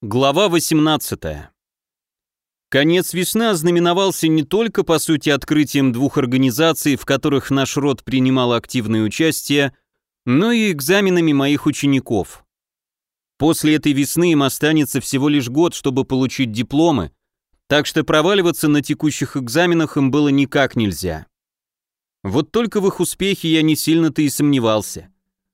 Глава 18. Конец весны ознаменовался не только, по сути, открытием двух организаций, в которых наш род принимал активное участие, но и экзаменами моих учеников. После этой весны им останется всего лишь год, чтобы получить дипломы, так что проваливаться на текущих экзаменах им было никак нельзя. Вот только в их успехе я не сильно-то и сомневался.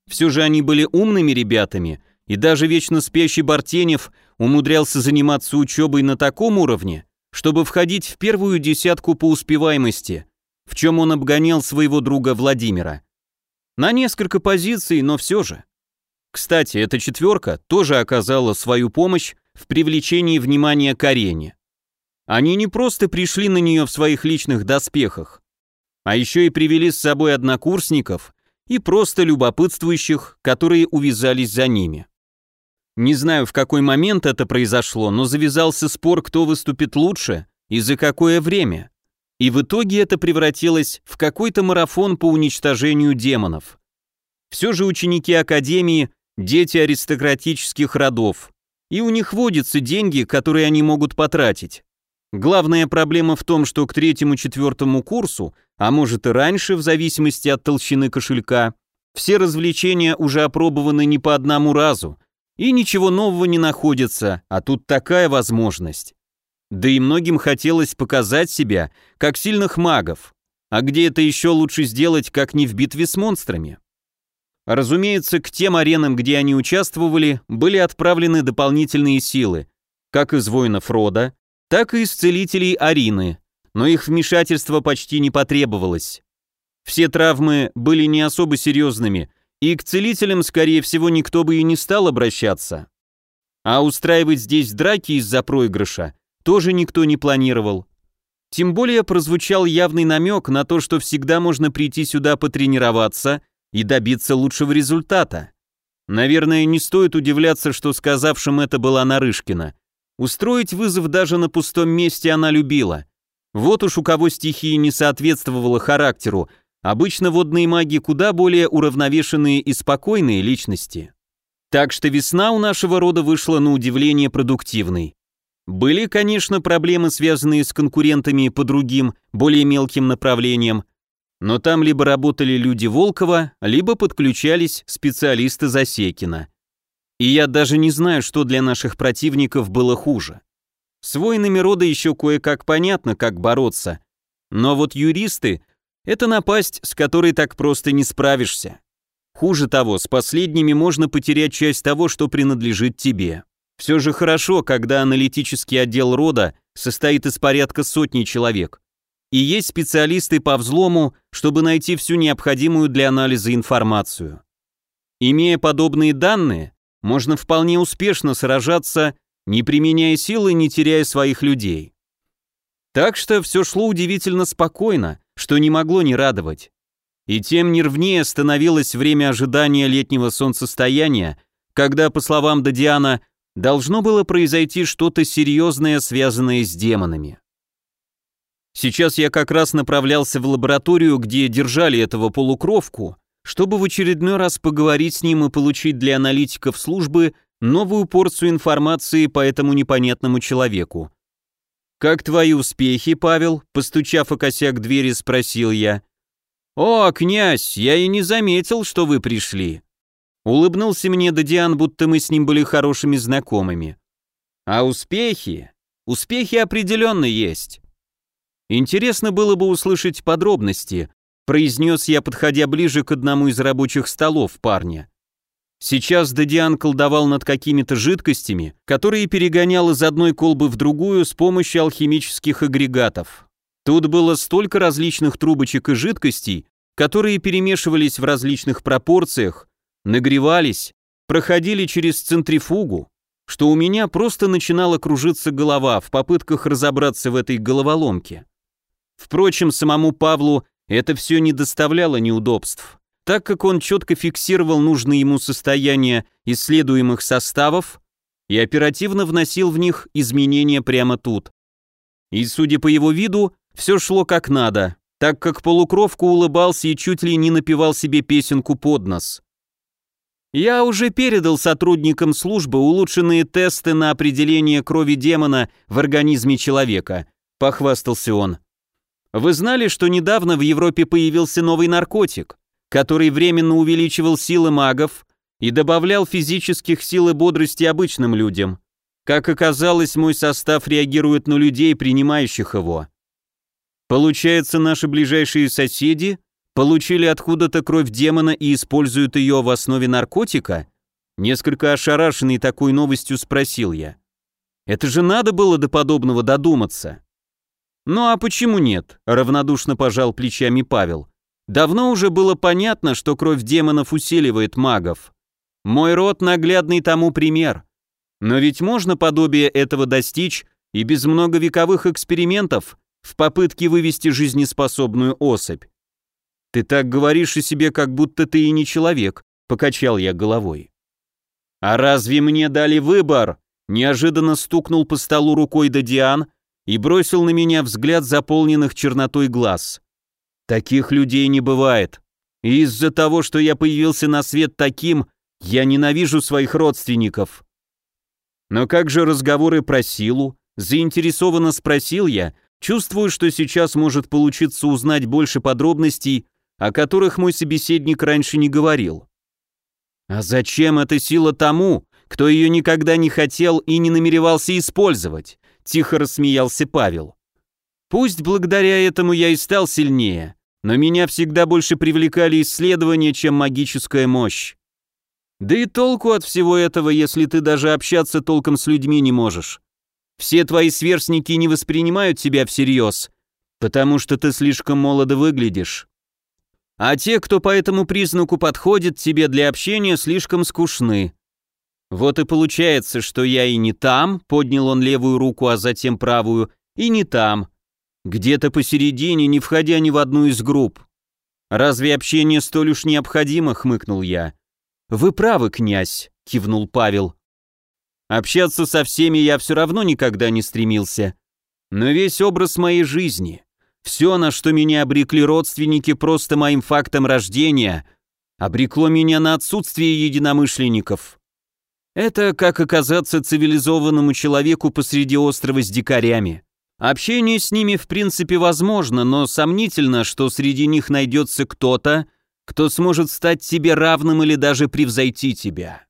Все же они были умными ребятами – и даже вечно спящий Бартенев умудрялся заниматься учебой на таком уровне, чтобы входить в первую десятку по успеваемости, в чем он обгонял своего друга Владимира. На несколько позиций, но все же. Кстати, эта четверка тоже оказала свою помощь в привлечении внимания к арене. Они не просто пришли на нее в своих личных доспехах, а еще и привели с собой однокурсников и просто любопытствующих, которые увязались за ними. Не знаю, в какой момент это произошло, но завязался спор, кто выступит лучше и за какое время. И в итоге это превратилось в какой-то марафон по уничтожению демонов. Все же ученики Академии – дети аристократических родов, и у них водятся деньги, которые они могут потратить. Главная проблема в том, что к третьему-четвертому курсу, а может и раньше, в зависимости от толщины кошелька, все развлечения уже опробованы не по одному разу – и ничего нового не находится, а тут такая возможность. Да и многим хотелось показать себя, как сильных магов. А где это еще лучше сделать, как не в битве с монстрами? Разумеется, к тем аренам, где они участвовали, были отправлены дополнительные силы, как из воинов рода, так и из целителей Арины, но их вмешательство почти не потребовалось. Все травмы были не особо серьезными, и к целителям, скорее всего, никто бы и не стал обращаться. А устраивать здесь драки из-за проигрыша тоже никто не планировал. Тем более прозвучал явный намек на то, что всегда можно прийти сюда потренироваться и добиться лучшего результата. Наверное, не стоит удивляться, что сказавшим это была Нарышкина. Устроить вызов даже на пустом месте она любила. Вот уж у кого стихия не соответствовала характеру, Обычно водные маги куда более уравновешенные и спокойные личности. Так что весна у нашего рода вышла на удивление продуктивной. Были, конечно, проблемы, связанные с конкурентами по другим, более мелким направлениям, но там либо работали люди Волкова, либо подключались специалисты Засекина. И я даже не знаю, что для наших противников было хуже. С воинами рода еще кое-как понятно, как бороться, но вот юристы это напасть, с которой так просто не справишься. Хуже того, с последними можно потерять часть того, что принадлежит тебе. Все же хорошо, когда аналитический отдел рода состоит из порядка сотни человек. И есть специалисты по взлому, чтобы найти всю необходимую для анализа информацию. Имея подобные данные, можно вполне успешно сражаться, не применяя силы, не теряя своих людей. Так что все шло удивительно спокойно, что не могло не радовать. И тем нервнее становилось время ожидания летнего солнцестояния, когда, по словам Дадиана, должно было произойти что-то серьезное, связанное с демонами. Сейчас я как раз направлялся в лабораторию, где держали этого полукровку, чтобы в очередной раз поговорить с ним и получить для аналитиков службы новую порцию информации по этому непонятному человеку. «Как твои успехи, Павел?» — постучав о косяк двери, спросил я. «О, князь, я и не заметил, что вы пришли». Улыбнулся мне Дадиан, будто мы с ним были хорошими знакомыми. «А успехи? Успехи определенно есть». «Интересно было бы услышать подробности», — произнес я, подходя ближе к одному из рабочих столов парня. Сейчас Дадиан колдовал над какими-то жидкостями, которые перегонял из одной колбы в другую с помощью алхимических агрегатов. Тут было столько различных трубочек и жидкостей, которые перемешивались в различных пропорциях, нагревались, проходили через центрифугу, что у меня просто начинала кружиться голова в попытках разобраться в этой головоломке. Впрочем, самому Павлу это все не доставляло неудобств так как он четко фиксировал нужное ему состояние исследуемых составов и оперативно вносил в них изменения прямо тут. И, судя по его виду, все шло как надо, так как полукровка улыбался и чуть ли не напевал себе песенку под нос. Я уже передал сотрудникам службы улучшенные тесты на определение крови демона в организме человека, похвастался он. Вы знали, что недавно в Европе появился новый наркотик, который временно увеличивал силы магов и добавлял физических сил и бодрости обычным людям. Как оказалось, мой состав реагирует на людей, принимающих его. Получается, наши ближайшие соседи получили откуда-то кровь демона и используют ее в основе наркотика? Несколько ошарашенный такой новостью спросил я. Это же надо было до подобного додуматься. Ну а почему нет? Равнодушно пожал плечами Павел. Давно уже было понятно, что кровь демонов усиливает магов. Мой род наглядный тому пример. Но ведь можно подобие этого достичь и без многовековых экспериментов в попытке вывести жизнеспособную особь. «Ты так говоришь о себе, как будто ты и не человек», — покачал я головой. «А разве мне дали выбор?» Неожиданно стукнул по столу рукой Дадиан и бросил на меня взгляд заполненных чернотой глаз. «Таких людей не бывает. Из-за того, что я появился на свет таким, я ненавижу своих родственников». Но как же разговоры про силу? Заинтересованно спросил я, чувствую, что сейчас может получиться узнать больше подробностей о которых мой собеседник раньше не говорил. А зачем эта сила тому, кто ее никогда не хотел и не намеревался использовать? Тихо рассмеялся Павел. Пусть благодаря этому я и стал сильнее, но меня всегда больше привлекали исследования, чем магическая мощь. Да и толку от всего этого, если ты даже общаться толком с людьми не можешь. Все твои сверстники не воспринимают тебя всерьез, потому что ты слишком молодо выглядишь. А те, кто по этому признаку подходит тебе для общения, слишком скучны. Вот и получается, что я и не там, поднял он левую руку, а затем правую, и не там. Где-то посередине, не входя ни в одну из групп. Разве общение столь уж необходимо, хмыкнул я. Вы правы, князь, кивнул Павел. Общаться со всеми я все равно никогда не стремился. Но весь образ моей жизни, все, на что меня обрекли родственники просто моим фактом рождения, обрекло меня на отсутствие единомышленников. Это как оказаться цивилизованному человеку посреди острова с дикарями. Общение с ними в принципе возможно, но сомнительно, что среди них найдется кто-то, кто сможет стать тебе равным или даже превзойти тебя.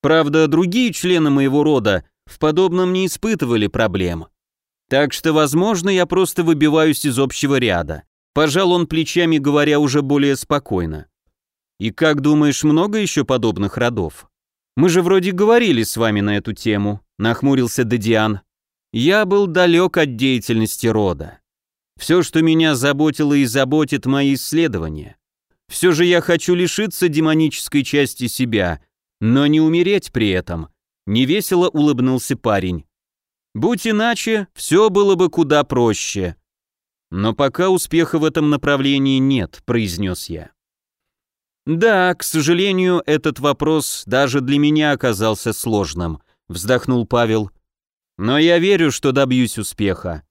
Правда, другие члены моего рода в подобном не испытывали проблем. Так что, возможно, я просто выбиваюсь из общего ряда. Пожал он плечами, говоря уже более спокойно. И как думаешь, много еще подобных родов? Мы же вроде говорили с вами на эту тему, нахмурился Дадиан. Я был далек от деятельности рода. Все, что меня заботило и заботит мои исследования. Все же я хочу лишиться демонической части себя, но не умереть при этом. Невесело улыбнулся парень. Будь иначе, все было бы куда проще. Но пока успеха в этом направлении нет, произнес я. Да, к сожалению, этот вопрос даже для меня оказался сложным, вздохнул Павел. Но я верю, что добьюсь успеха.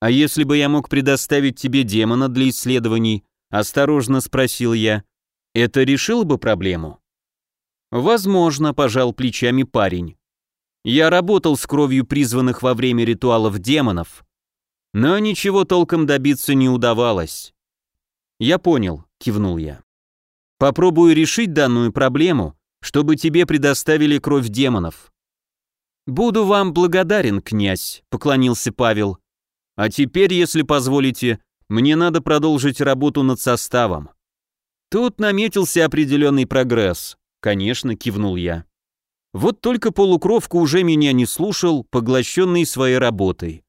А если бы я мог предоставить тебе демона для исследований, осторожно спросил я, это решило бы проблему? Возможно, пожал плечами парень. Я работал с кровью призванных во время ритуалов демонов, но ничего толком добиться не удавалось. Я понял, кивнул я. Попробую решить данную проблему, чтобы тебе предоставили кровь демонов. Буду вам благодарен, князь, поклонился Павел. А теперь, если позволите, мне надо продолжить работу над составом. Тут наметился определенный прогресс. Конечно, кивнул я. Вот только полукровка уже меня не слушал, поглощенный своей работой.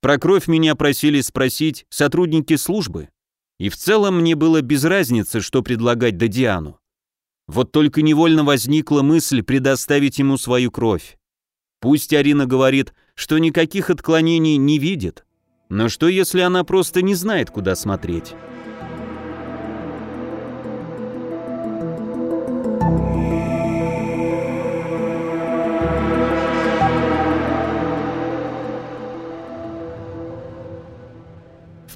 Про кровь меня просили спросить сотрудники службы, и в целом мне было без разницы, что предлагать Дадиану. Вот только невольно возникла мысль предоставить ему свою кровь. Пусть Арина говорит, что никаких отклонений не видит, но что если она просто не знает, куда смотреть?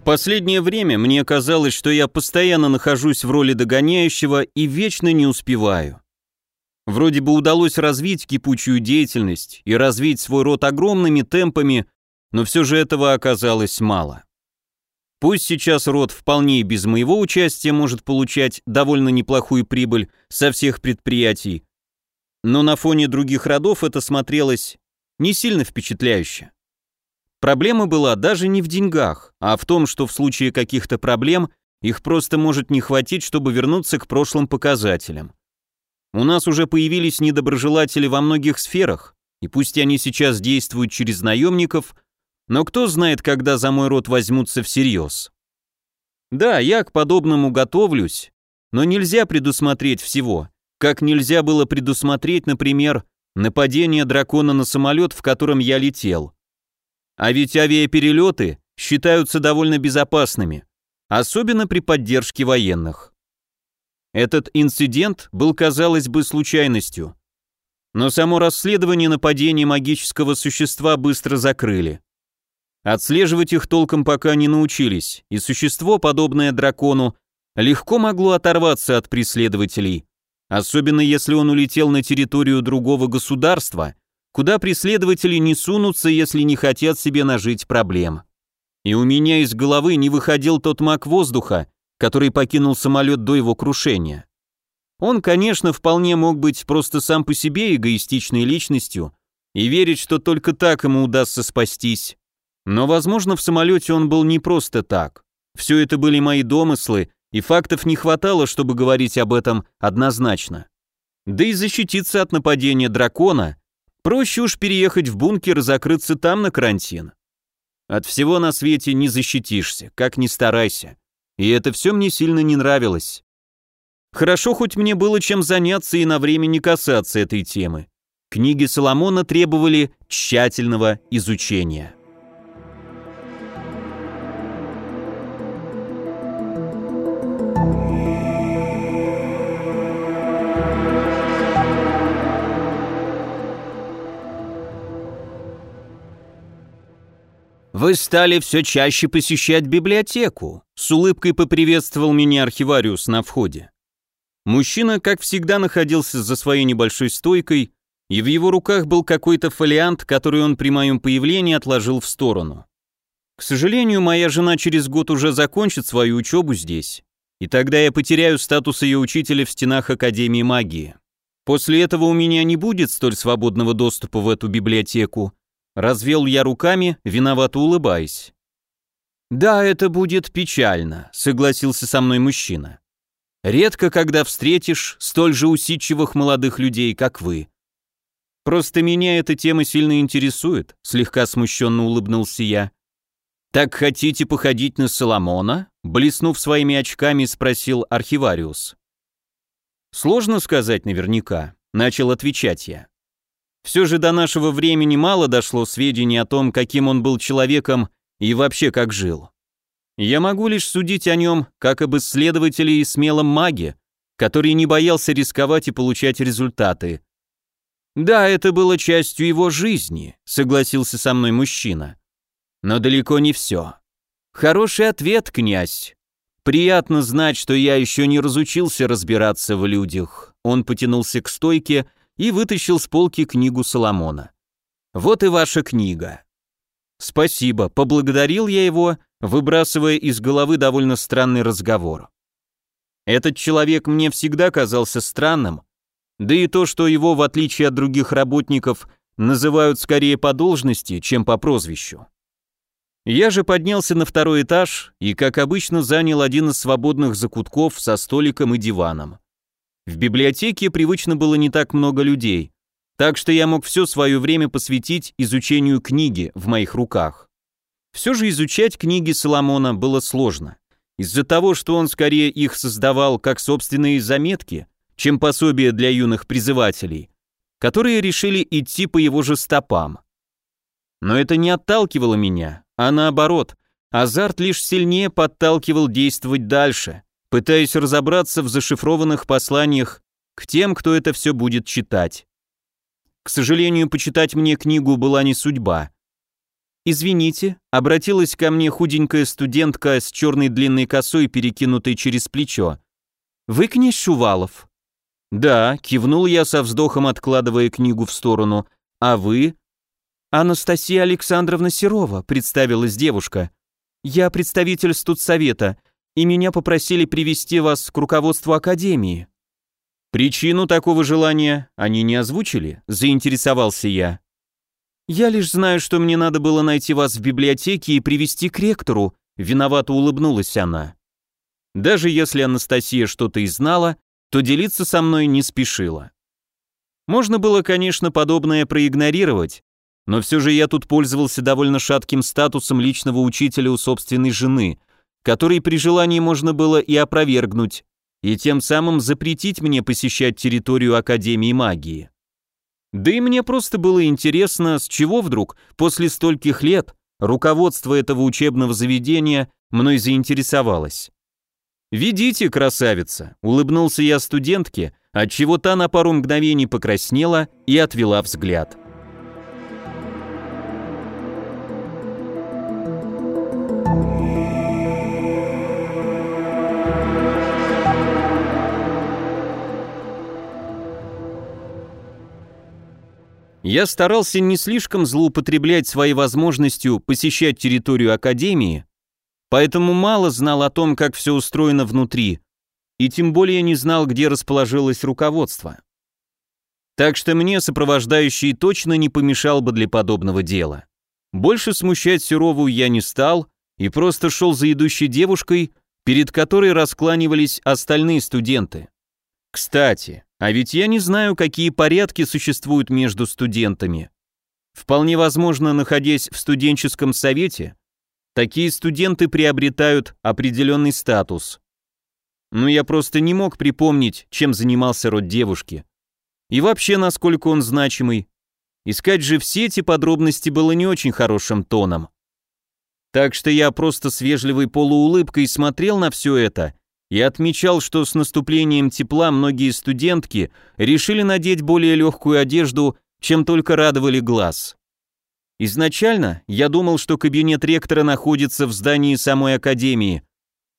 последнее время мне казалось, что я постоянно нахожусь в роли догоняющего и вечно не успеваю. Вроде бы удалось развить кипучую деятельность и развить свой род огромными темпами, но все же этого оказалось мало. Пусть сейчас род вполне и без моего участия может получать довольно неплохую прибыль со всех предприятий, но на фоне других родов это смотрелось не сильно впечатляюще. Проблема была даже не в деньгах, а в том, что в случае каких-то проблем их просто может не хватить, чтобы вернуться к прошлым показателям. У нас уже появились недоброжелатели во многих сферах, и пусть они сейчас действуют через наемников, но кто знает, когда за мой род возьмутся всерьез. Да, я к подобному готовлюсь, но нельзя предусмотреть всего, как нельзя было предусмотреть, например, нападение дракона на самолет, в котором я летел. А ведь авиаперелеты считаются довольно безопасными, особенно при поддержке военных. Этот инцидент был, казалось бы, случайностью. Но само расследование нападения магического существа быстро закрыли. Отслеживать их толком пока не научились, и существо, подобное дракону, легко могло оторваться от преследователей, особенно если он улетел на территорию другого государства, куда преследователи не сунутся, если не хотят себе нажить проблем. И у меня из головы не выходил тот маг воздуха, который покинул самолет до его крушения. Он, конечно, вполне мог быть просто сам по себе эгоистичной личностью и верить, что только так ему удастся спастись. Но, возможно, в самолете он был не просто так. Все это были мои домыслы, и фактов не хватало, чтобы говорить об этом однозначно. Да и защититься от нападения дракона проще уж переехать в бункер и закрыться там на карантин. От всего на свете не защитишься, как ни старайся. И это все мне сильно не нравилось. Хорошо, хоть мне было чем заняться и на время не касаться этой темы. Книги Соломона требовали тщательного изучения. «Вы стали все чаще посещать библиотеку», — с улыбкой поприветствовал меня архивариус на входе. Мужчина, как всегда, находился за своей небольшой стойкой, и в его руках был какой-то фолиант, который он при моем появлении отложил в сторону. К сожалению, моя жена через год уже закончит свою учебу здесь, и тогда я потеряю статус ее учителя в стенах Академии магии. После этого у меня не будет столь свободного доступа в эту библиотеку, Развел я руками, виновато улыбаясь. «Да, это будет печально», — согласился со мной мужчина. «Редко, когда встретишь столь же усидчивых молодых людей, как вы. Просто меня эта тема сильно интересует», — слегка смущенно улыбнулся я. «Так хотите походить на Соломона?» — блеснув своими очками, спросил архивариус. «Сложно сказать наверняка», — начал отвечать я. Все же до нашего времени мало дошло сведений о том, каким он был человеком и вообще как жил. Я могу лишь судить о нем, как об исследователе и смелом маге, который не боялся рисковать и получать результаты. «Да, это было частью его жизни», — согласился со мной мужчина. «Но далеко не все. Хороший ответ, князь. Приятно знать, что я еще не разучился разбираться в людях». Он потянулся к стойке и вытащил с полки книгу Соломона. «Вот и ваша книга». «Спасибо», — поблагодарил я его, выбрасывая из головы довольно странный разговор. Этот человек мне всегда казался странным, да и то, что его, в отличие от других работников, называют скорее по должности, чем по прозвищу. Я же поднялся на второй этаж и, как обычно, занял один из свободных закутков со столиком и диваном. В библиотеке привычно было не так много людей, так что я мог все свое время посвятить изучению книги в моих руках. Все же изучать книги Соломона было сложно, из-за того, что он скорее их создавал как собственные заметки, чем пособие для юных призывателей, которые решили идти по его же стопам. Но это не отталкивало меня, а наоборот, азарт лишь сильнее подталкивал действовать дальше – пытаясь разобраться в зашифрованных посланиях к тем, кто это все будет читать. К сожалению, почитать мне книгу была не судьба. «Извините», — обратилась ко мне худенькая студентка с черной длинной косой, перекинутой через плечо. «Вы князь Шувалов?» «Да», — кивнул я со вздохом, откладывая книгу в сторону. «А вы?» «Анастасия Александровна Серова», — представилась девушка. «Я представитель студсовета, и меня попросили привести вас к руководству академии». «Причину такого желания они не озвучили?» — заинтересовался я. «Я лишь знаю, что мне надо было найти вас в библиотеке и привести к ректору», виновато улыбнулась она. Даже если Анастасия что-то и знала, то делиться со мной не спешила. Можно было, конечно, подобное проигнорировать, но все же я тут пользовался довольно шатким статусом личного учителя у собственной жены, который при желании можно было и опровергнуть, и тем самым запретить мне посещать территорию Академии магии. Да и мне просто было интересно, с чего вдруг, после стольких лет, руководство этого учебного заведения мной заинтересовалось. «Ведите, красавица!» — улыбнулся я студентке, отчего та на пару мгновений покраснела и отвела взгляд. Я старался не слишком злоупотреблять своей возможностью посещать территорию Академии, поэтому мало знал о том, как все устроено внутри, и тем более не знал, где расположилось руководство. Так что мне сопровождающий точно не помешал бы для подобного дела. Больше смущать Серову я не стал и просто шел за идущей девушкой, перед которой раскланивались остальные студенты. Кстати, а ведь я не знаю, какие порядки существуют между студентами. Вполне возможно, находясь в студенческом совете, такие студенты приобретают определенный статус. Но я просто не мог припомнить, чем занимался род девушки. И вообще, насколько он значимый. Искать же все эти подробности было не очень хорошим тоном. Так что я просто с вежливой полуулыбкой смотрел на все это и отмечал, что с наступлением тепла многие студентки решили надеть более легкую одежду, чем только радовали глаз. Изначально я думал, что кабинет ректора находится в здании самой академии,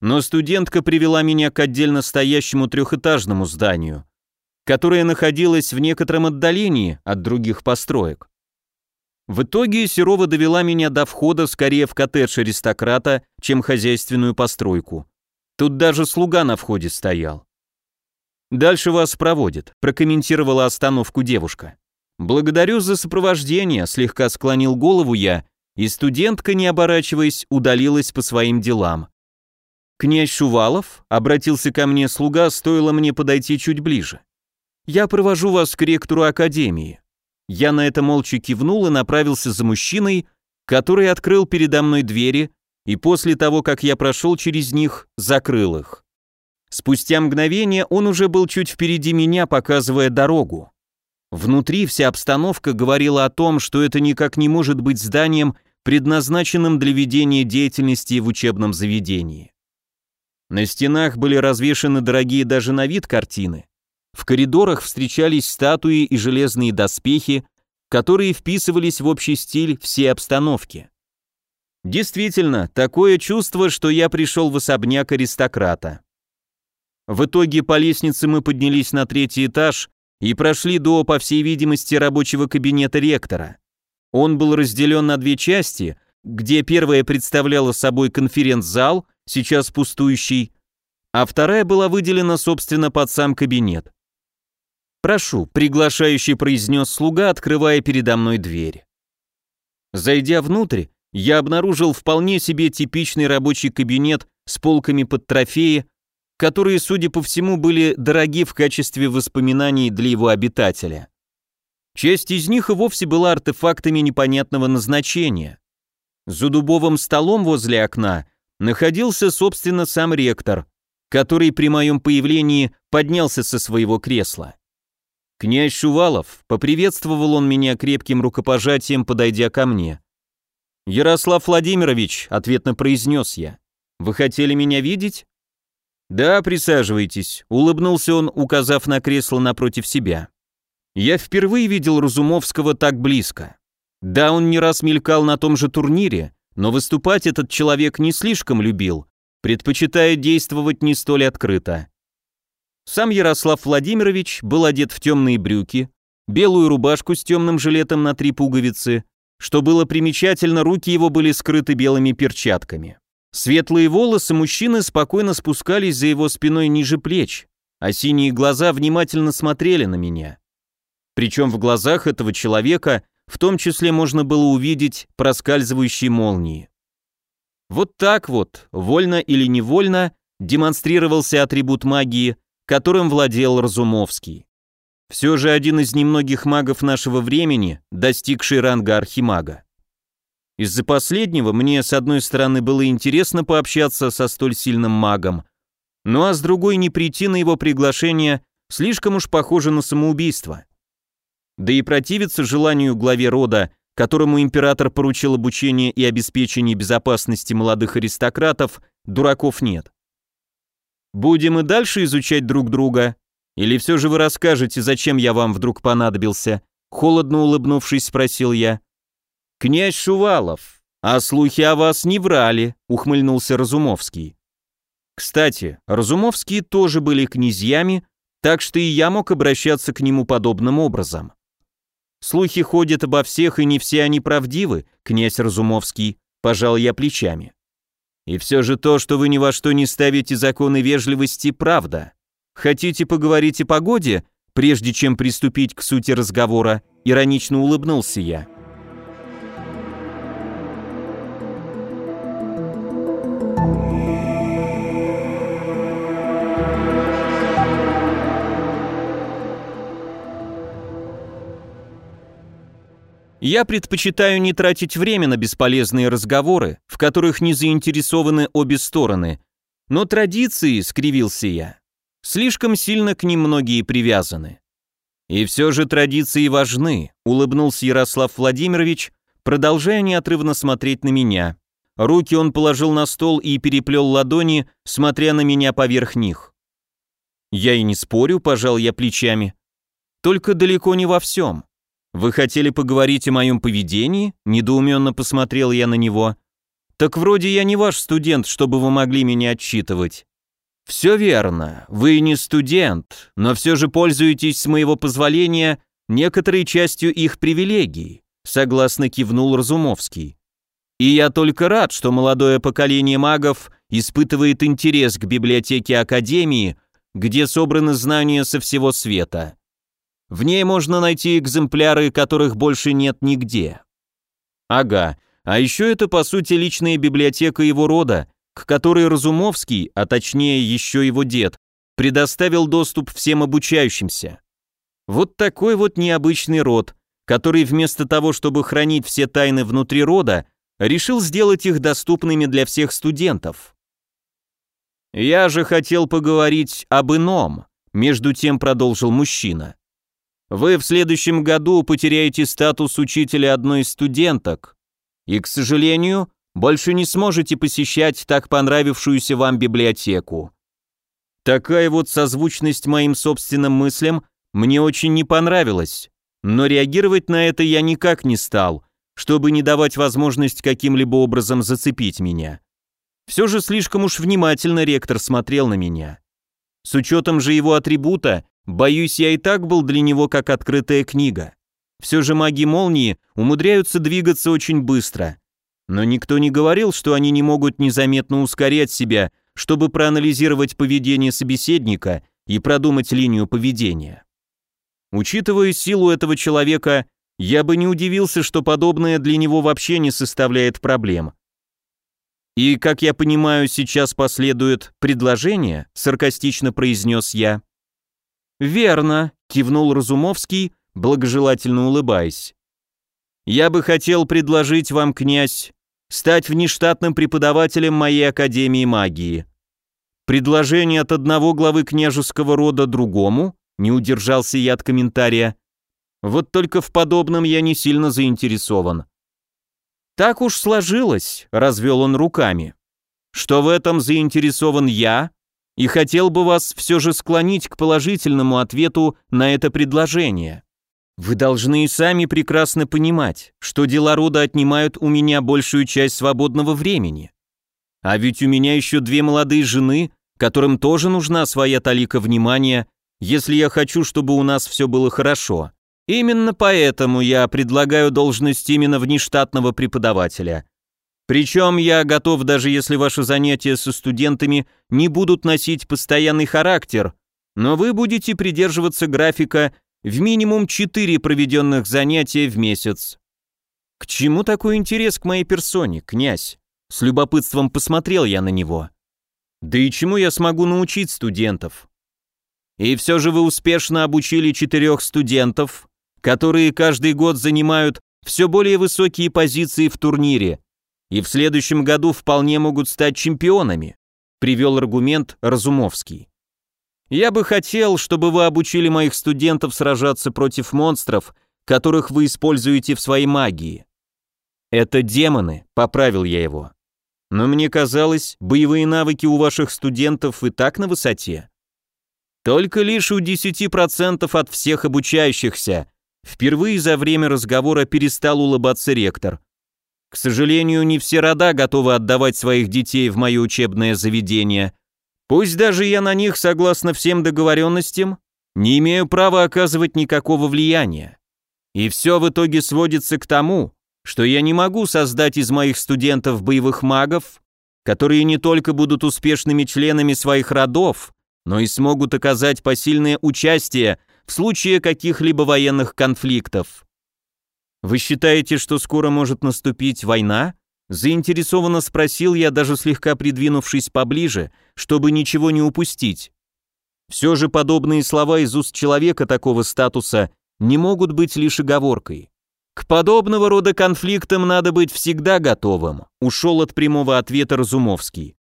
но студентка привела меня к отдельно стоящему трехэтажному зданию, которое находилось в некотором отдалении от других построек. В итоге Серова довела меня до входа скорее в коттедж аристократа, чем хозяйственную постройку. Тут даже слуга на входе стоял. «Дальше вас проводят», — прокомментировала остановку девушка. «Благодарю за сопровождение», — слегка склонил голову я, и студентка, не оборачиваясь, удалилась по своим делам. «Князь Шувалов?» — обратился ко мне слуга, стоило мне подойти чуть ближе. «Я провожу вас к ректору академии». Я на это молча кивнул и направился за мужчиной, который открыл передо мной двери, и после того, как я прошел через них, закрыл их. Спустя мгновение он уже был чуть впереди меня, показывая дорогу. Внутри вся обстановка говорила о том, что это никак не может быть зданием, предназначенным для ведения деятельности в учебном заведении. На стенах были развешаны дорогие даже на вид картины. В коридорах встречались статуи и железные доспехи, которые вписывались в общий стиль всей обстановки. Действительно, такое чувство, что я пришел в особняк аристократа. В итоге по лестнице мы поднялись на третий этаж и прошли до, по всей видимости, рабочего кабинета ректора. Он был разделен на две части, где первая представляла собой конференц-зал, сейчас пустующий, а вторая была выделена, собственно, под сам кабинет. «Прошу», — приглашающий произнес слуга, открывая передо мной дверь. Зайдя внутрь, я обнаружил вполне себе типичный рабочий кабинет с полками под трофеи, которые, судя по всему, были дороги в качестве воспоминаний для его обитателя. Часть из них и вовсе была артефактами непонятного назначения. За дубовым столом возле окна находился, собственно, сам ректор, который при моем появлении поднялся со своего кресла. «Князь Шувалов», — поприветствовал он меня крепким рукопожатием, подойдя ко мне. «Ярослав Владимирович», — ответно произнес я, — «вы хотели меня видеть?» «Да, присаживайтесь», — улыбнулся он, указав на кресло напротив себя. «Я впервые видел Разумовского так близко. Да, он не раз мелькал на том же турнире, но выступать этот человек не слишком любил, предпочитая действовать не столь открыто. Сам Ярослав Владимирович был одет в темные брюки, белую рубашку с темным жилетом на три пуговицы, что было примечательно, руки его были скрыты белыми перчатками. Светлые волосы мужчины спокойно спускались за его спиной ниже плеч, а синие глаза внимательно смотрели на меня. Причем в глазах этого человека в том числе можно было увидеть проскальзывающие молнии. Вот так вот, вольно или невольно, демонстрировался атрибут магии, которым владел Разумовский. Все же один из немногих магов нашего времени, достигший ранга архимага. Из-за последнего мне, с одной стороны, было интересно пообщаться со столь сильным магом, ну а с другой не прийти на его приглашение слишком уж похоже на самоубийство. Да и противиться желанию главе рода, которому император поручил обучение и обеспечение безопасности молодых аристократов, дураков нет. Будем и дальше изучать друг друга? Или все же вы расскажете, зачем я вам вдруг понадобился?» Холодно улыбнувшись, спросил я. «Князь Шувалов, а слухи о вас не врали», ухмыльнулся Разумовский. Кстати, Разумовские тоже были князьями, так что и я мог обращаться к нему подобным образом. Слухи ходят обо всех, и не все они правдивы, князь Разумовский, пожал я плечами. И все же то, что вы ни во что не ставите законы вежливости, правда. Хотите поговорить о погоде, прежде чем приступить к сути разговора? Иронично улыбнулся я. Я предпочитаю не тратить время на бесполезные разговоры, в которых не заинтересованы обе стороны. Но традиции, скривился я, слишком сильно к ним многие привязаны. И все же традиции важны, улыбнулся Ярослав Владимирович, продолжая неотрывно смотреть на меня. Руки он положил на стол и переплел ладони, смотря на меня поверх них. Я и не спорю, пожал я плечами. Только далеко не во всем. «Вы хотели поговорить о моем поведении?» – недоуменно посмотрел я на него. «Так вроде я не ваш студент, чтобы вы могли меня отчитывать». «Все верно, вы не студент, но все же пользуетесь, с моего позволения, некоторой частью их привилегий», согласно кивнул Разумовский. «И я только рад, что молодое поколение магов испытывает интерес к библиотеке Академии, где собраны знания со всего света. В ней можно найти экземпляры, которых больше нет нигде. Ага, а еще это по сути личная библиотека его рода, к которой Разумовский, а точнее еще его дед, предоставил доступ всем обучающимся. Вот такой вот необычный род, который вместо того, чтобы хранить все тайны внутри рода, решил сделать их доступными для всех студентов. «Я же хотел поговорить об ином», между тем продолжил мужчина. Вы в следующем году потеряете статус учителя одной из студенток и, к сожалению, больше не сможете посещать так понравившуюся вам библиотеку. Такая вот созвучность моим собственным мыслям мне очень не понравилась, но реагировать на это я никак не стал, чтобы не давать возможность каким-либо образом зацепить меня. Все же слишком уж внимательно ректор смотрел на меня. С учетом же его атрибута, Боюсь, я и так был для него как открытая книга. Все же маги молнии умудряются двигаться очень быстро. Но никто не говорил, что они не могут незаметно ускорять себя, чтобы проанализировать поведение собеседника и продумать линию поведения. Учитывая силу этого человека, я бы не удивился, что подобное для него вообще не составляет проблем. «И, как я понимаю, сейчас последует предложение», саркастично произнес я. «Верно», — кивнул Разумовский, благожелательно улыбаясь. «Я бы хотел предложить вам, князь, стать внештатным преподавателем моей Академии магии. Предложение от одного главы княжеского рода другому, не удержался я от комментария. Вот только в подобном я не сильно заинтересован. Так уж сложилось, развел он руками. Что в этом заинтересован я, и хотел бы вас все же склонить к положительному ответу на это предложение. Вы должны и сами прекрасно понимать, что дела рода отнимают у меня большую часть свободного времени. А ведь у меня еще две молодые жены, которым тоже нужна своя талика внимания, если я хочу, чтобы у нас все было хорошо. Именно поэтому я предлагаю должность именно внештатного преподавателя. Причем я готов, даже если ваши занятия со студентами не будут носить постоянный характер, но вы будете придерживаться графика в минимум 4 проведенных занятия в месяц. К чему такой интерес к моей персоне, князь? С любопытством посмотрел я на него. Да и чему я смогу научить студентов? И все же вы успешно обучили четырех студентов, которые каждый год занимают все более высокие позиции в турнире и в следующем году вполне могут стать чемпионами, привел аргумент Разумовский. Я бы хотел, чтобы вы обучили моих студентов сражаться против монстров, которых вы используете в своей магии. Это демоны, поправил я его. Но мне казалось, боевые навыки у ваших студентов и так на высоте. Только лишь у 10% от всех обучающихся. Впервые за время разговора перестал улыбаться ректор. К сожалению, не все рода готовы отдавать своих детей в мое учебное заведение. Пусть даже я на них, согласно всем договоренностям, не имею права оказывать никакого влияния. И все в итоге сводится к тому, что я не могу создать из моих студентов боевых магов, которые не только будут успешными членами своих родов, но и смогут оказать посильное участие в случае каких-либо военных конфликтов. Вы считаете, что скоро может наступить война? Заинтересованно спросил я, даже слегка придвинувшись поближе, чтобы ничего не упустить. Все же подобные слова из уст человека такого статуса не могут быть лишь оговоркой. К подобного рода конфликтам надо быть всегда готовым, ушел от прямого ответа Разумовский.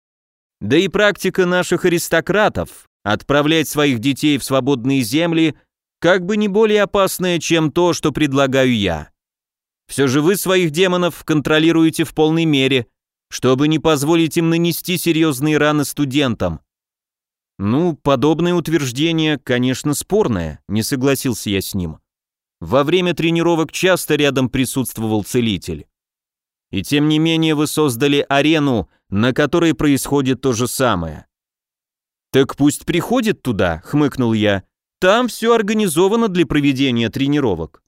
Да и практика наших аристократов отправлять своих детей в свободные земли как бы не более опасная, чем то, что предлагаю я. Все же вы своих демонов контролируете в полной мере, чтобы не позволить им нанести серьезные раны студентам. Ну, подобное утверждение, конечно, спорное, не согласился я с ним. Во время тренировок часто рядом присутствовал целитель. И тем не менее вы создали арену, на которой происходит то же самое. «Так пусть приходит туда», — хмыкнул я. «Там все организовано для проведения тренировок».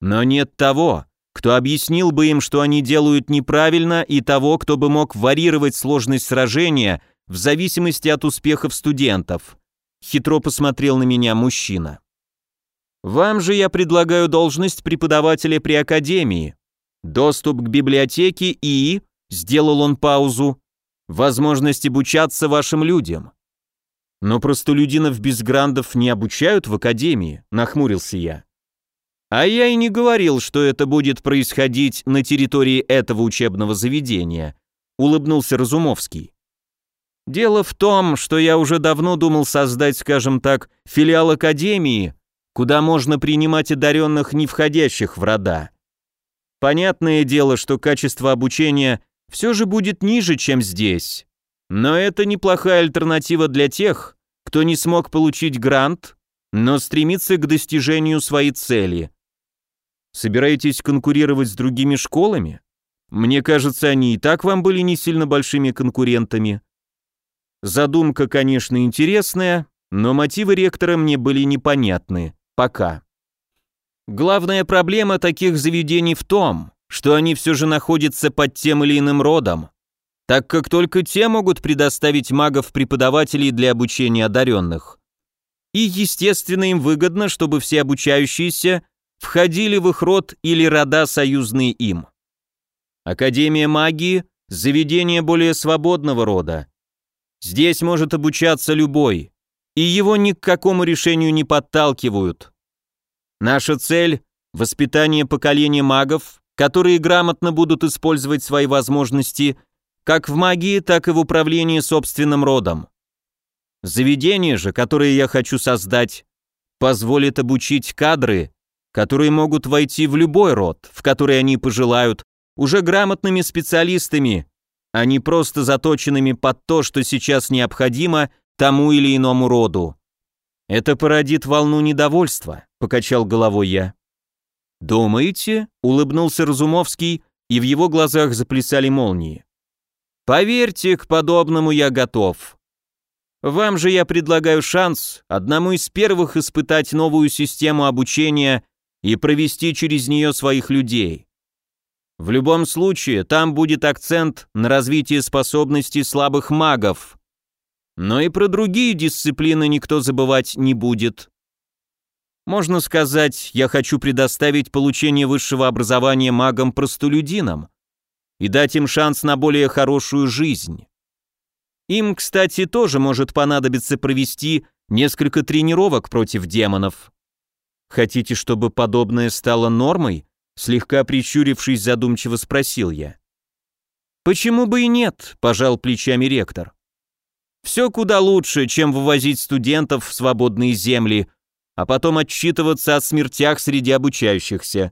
Но нет того, кто объяснил бы им, что они делают неправильно, и того, кто бы мог варьировать сложность сражения в зависимости от успехов студентов. Хитро посмотрел на меня мужчина. Вам же я предлагаю должность преподавателя при академии, доступ к библиотеке и, сделал он паузу, возможность обучаться вашим людям. Но простолюдинов без грандов не обучают в академии, нахмурился я. А я и не говорил, что это будет происходить на территории этого учебного заведения, улыбнулся Разумовский. Дело в том, что я уже давно думал создать, скажем так, филиал академии, куда можно принимать одаренных, не входящих в рода. Понятное дело, что качество обучения все же будет ниже, чем здесь. Но это неплохая альтернатива для тех, кто не смог получить грант, но стремится к достижению своей цели. Собираетесь конкурировать с другими школами? Мне кажется, они и так вам были не сильно большими конкурентами. Задумка, конечно, интересная, но мотивы ректора мне были непонятны. Пока. Главная проблема таких заведений в том, что они все же находятся под тем или иным родом, так как только те могут предоставить магов-преподавателей для обучения одаренных. И, естественно, им выгодно, чтобы все обучающиеся входили в их род или рода, союзные им. Академия магии – заведение более свободного рода. Здесь может обучаться любой, и его ни к какому решению не подталкивают. Наша цель – воспитание поколения магов, которые грамотно будут использовать свои возможности как в магии, так и в управлении собственным родом. Заведение же, которое я хочу создать, позволит обучить кадры, которые могут войти в любой род, в который они пожелают, уже грамотными специалистами, а не просто заточенными под то, что сейчас необходимо – тому или иному роду. Это породит волну недовольства, покачал головой я. «Думаете?» — улыбнулся Разумовский, и в его глазах заплясали молнии. «Поверьте, к подобному я готов. Вам же я предлагаю шанс одному из первых испытать новую систему обучения и провести через нее своих людей. В любом случае, там будет акцент на развитие способностей слабых магов. Но и про другие дисциплины никто забывать не будет. Можно сказать, я хочу предоставить получение высшего образования магам-простолюдинам и дать им шанс на более хорошую жизнь. Им, кстати, тоже может понадобиться провести несколько тренировок против демонов. Хотите, чтобы подобное стало нормой? Слегка прищурившись, задумчиво спросил я. «Почему бы и нет?» – пожал плечами ректор. «Все куда лучше, чем вывозить студентов в свободные земли, а потом отчитываться о смертях среди обучающихся.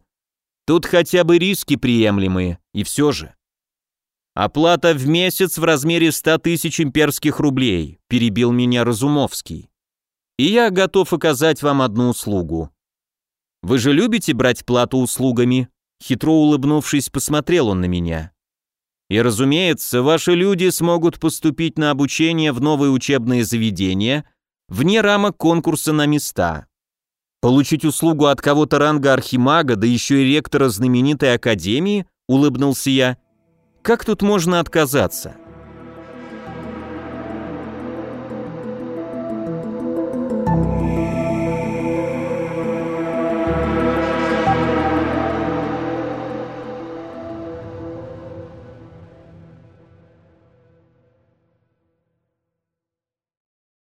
Тут хотя бы риски приемлемые, и все же». «Оплата в месяц в размере 100 тысяч имперских рублей», – перебил меня Разумовский. «И я готов оказать вам одну услугу. Вы же любите брать плату услугами?» Хитро улыбнувшись, посмотрел он на меня. «И, разумеется, ваши люди смогут поступить на обучение в новые учебные заведения вне рамок конкурса на места. Получить услугу от кого-то ранга архимага, да еще и ректора знаменитой академии?» — улыбнулся я. «Как тут можно отказаться?» Yeah.